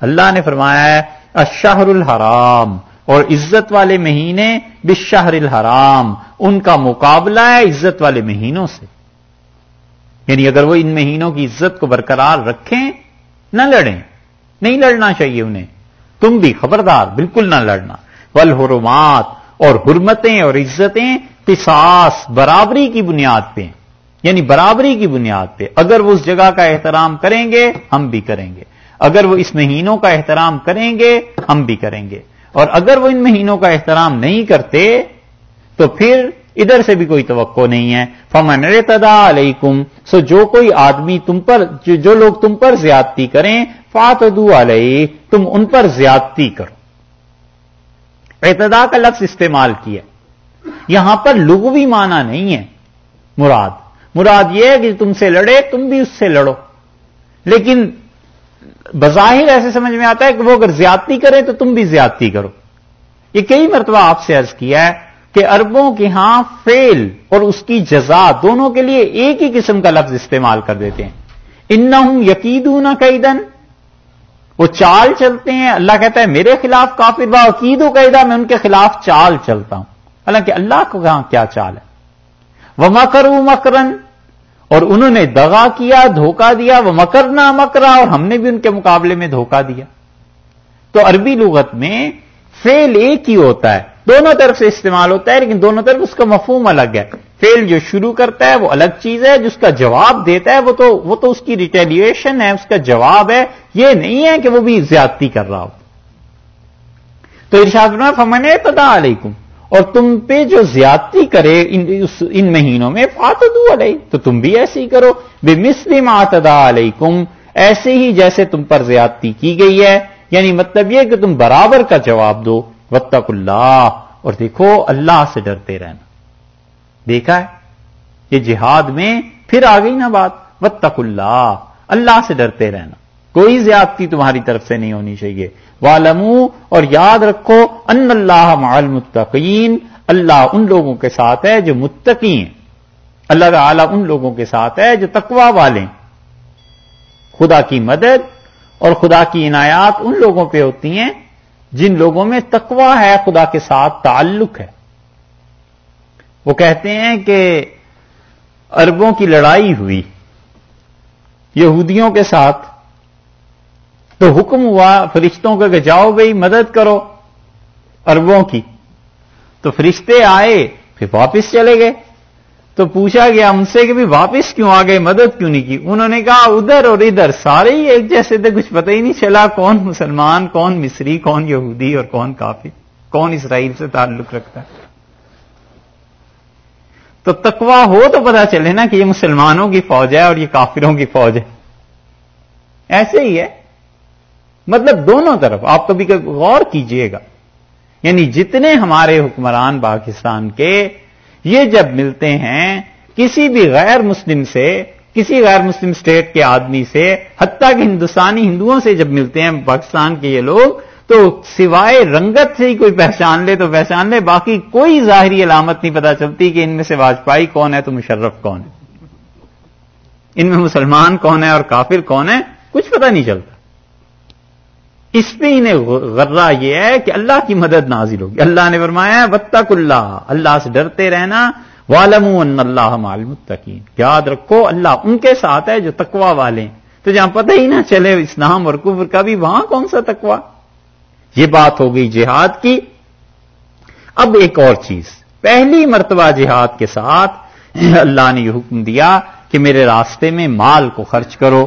اللہ نے فرمایا ہے اشہر الحرام اور عزت والے مہینے بشہر الحرام ان کا مقابلہ ہے عزت والے مہینوں سے۔ یعنی اگر وہ ان مہینوں کی عزت کو برقرار رکھیں، نہ لڑیں۔ نہیں لڑنا چاہیے انہیں۔ تم بھی خبردار، بالکل نہ لڑنا۔ ول حرمات اور حرمتیں اور عزتیں قصاص، برابری کی بنیاد پہ۔ یعنی برابری کی بنیاد پہ۔ اگر وہ اس جگہ کا احترام کریں گے، ہم بھی کریں گے۔ اگر وہ اس مہینوں کا احترام کریں گے، ہم بھی کریں گے۔ اور اگر وہ ان مہینوں کا احترام نہیں کرتے، تو پھر ادھر سے بھی کوئی توقع نہیں ہے۔ فمن تدا علیکم سو جو کوئی آدمی تم پر، جو لوگ تم پر زیادتی کریں فاتدو علیہ تم ان پر زیادتی کرو۔ اعتدا کا لفظ استعمال کیا۔ یہاں پر لغوی معنی نہیں ہے۔ مراد مراد یہ ہے کہ تم سے لڑے، تم بھی اس سے لڑو۔ لیکن بظاہر ایسے سمجھ میں آتا ہے کہ وہ اگر زیادتی کرے تو تم بھی زیادتی کرو۔ یہ کئی مرتبہ آپ سے عرض کیا ہے کہ اربوں کے ہاں فیل اور اس کی جزا دونوں کے لیے ایک ہی قسم کا لفظ استعمال کر دیتے ہیں۔ ان ہوں یقیدوں وہ چال چلتے ہیں۔ اللہ کہتا ہے میرے خلاف کافر با، عقید و قیدا میں ان کے خلاف چال چلتا ہوں۔ حالانکہ اللہ کو کہاں کیا چال ہے؟ وہ مکر مکرن اور انہوں نے دغا کیا دھوکہ دیا، وہ مکرنا، مکرا، اور ہم نے بھی ان کے مقابلے میں دھوکہ دیا۔ تو عربی لغت میں فیل ایک ہی ہوتا ہے۔ دونوں طرف سے استعمال ہوتا ہے، لیکن دونوں طرف اس کا مفہوم الگ ہے۔ فیل جو شروع کرتا ہے وہ الگ چیز ہے، جس کا جواب دیتا ہے وہ تو وہ تو اس کی ریٹیلیشن ہے، اس کا جواب ہے۔ یہ نہیں ہے کہ وہ بھی زیادتی کر رہا ہو۔ تو ارشاد فمن پتا علیکم اور تم پہ جو زیادتی کرے ان مہینوں میں فاتدو علیہ تو تم بھی ایسے ہی کرو۔ بے مسلم آتدا علیکم، ایسے ہی جیسے تم پر زیادتی کی گئی ہے۔ یعنی مطلب یہ کہ تم برابر کا جواب دو۔ وطق اللہ، اور دیکھو اللہ سے ڈرتے رہنا۔ دیکھا ہے؟ یہ جہاد میں پھر آ گئی نا بات۔ وطق اللہ اللہ سے ڈرتے رہنا۔ کوئی زیادتی تمہاری طرف سے نہیں ہونی چاہیے۔ والمو اور یاد رکھو ان اللہ معلمتقین اللہ ان لوگوں کے ساتھ ہے جو متقی ہیں۔ اللہ تعالی ان لوگوں کے ساتھ ہے جو تقوا والے خدا کی مدد اور خدا کی عنایات ان لوگوں پہ ہوتی ہیں جن لوگوں میں تقوا ہے، خدا کے ساتھ تعلق ہے۔ وہ کہتے ہیں کہ اربوں کی لڑائی ہوئی، یہودیوں کے ساتھ تو حکم ہوا فرشتوں کا کہ جاؤ بھائی مدد کرو اربوں کی۔ تو فرشتے آئے، پھر واپس چلے گئے۔ تو پوچھا گیا ان سے کہ بھی واپس کیوں آ گئے؟ مدد کیوں نہیں کی؟ انہوں نے کہا، ادھر اور ادھر، سارے ہی ایک جیسے تھے، کچھ پتہ ہی نہیں چلا کون مسلمان، کون مصری، کون یہودی اور کون کافی کون اسرائیل سے تعلق رکھتا۔ ہے تو تکوا ہو تو پتا چلے نا کہ یہ مسلمانوں کی فوج ہے اور یہ کافروں کی فوج ہے۔ ایسے ہی ہے۔ مطلب دونوں طرف، آپ کبھی کبھی غور کیجیے گا۔ یعنی جتنے ہمارے حکمران پاکستان کے، یہ جب ملتے ہیں، کسی بھی غیر مسلم سے، کسی غیر مسلم اسٹیٹ کے آدمی سے، حتیٰ کہ ہندوستانی ہندوؤں سے جب ملتے ہیں پاکستان کے یہ لوگ، تو سوائے رنگت سے ہی کوئی پہچان لے تو پہچان لے، باقی کوئی ظاہری علامت نہیں پتا چلتی کہ ان میں سے واجپائی کون ہے، تو مشرف کون ہے۔ ان میں مسلمان کون ہے اور کافر کون ہے، کچھ پتا نہیں چلتا۔ اس پہ انہیں غرہ یہ ہے کہ اللہ کی مدد نازل ہوگی۔ اللہ نے فرمایا بتک اللہ اللہ سے ڈرتے رہنا۔ والم اللہ معلومتقین یاد رکھو، اللہ ان کے ساتھ ہے جو تقوا والے ہیں۔ تو جہاں پتہ ہی نہ چلے اسلام اور کفر کا بھی، وہاں کون سا تقوا یہ بات ہو گئی جہاد کی۔ اب ایک اور چیز۔ پہلی مرتبہ جہاد کے ساتھ اللہ نے یہ حکم دیا کہ میرے راستے میں مال کو خرچ کرو۔